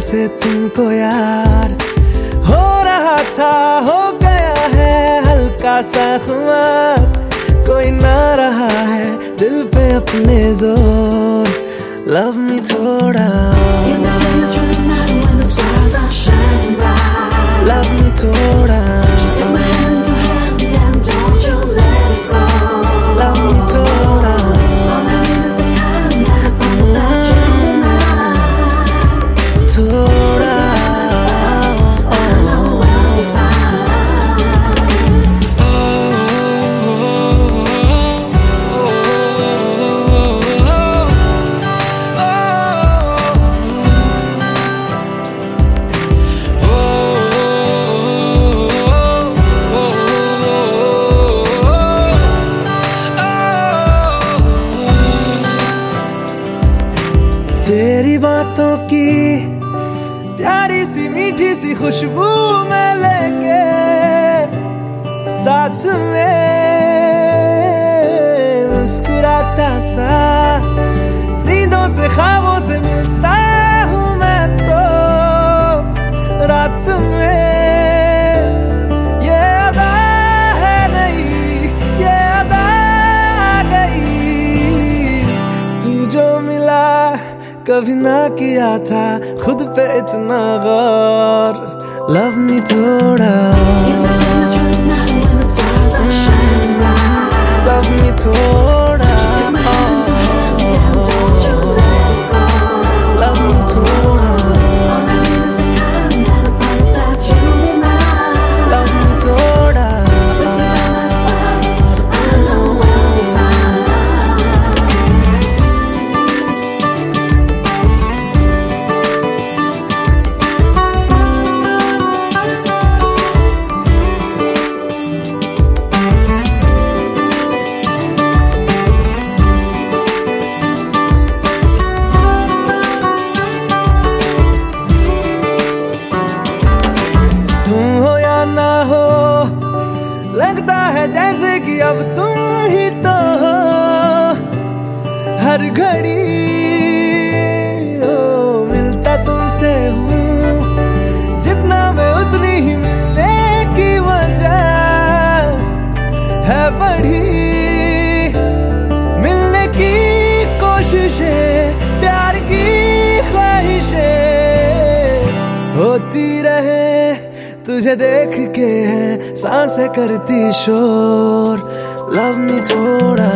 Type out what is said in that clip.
तुमको यार हो रहा था, हो गया है हल्का सा खुमार कोई ना रहा है दिल पे अपने ज़ोर। लव मी थोड़ा। बातों की प्यारी सी मीठी सी खुशबू में लेके साथ में कभी ना किया था खुद पे इतना गौर। लव मी थोड़ा। लव मी थोड़ा। अब तुम ही तो हर घड़ी तुझे देख के है साँसें करती शोर। लव मी थोड़ा।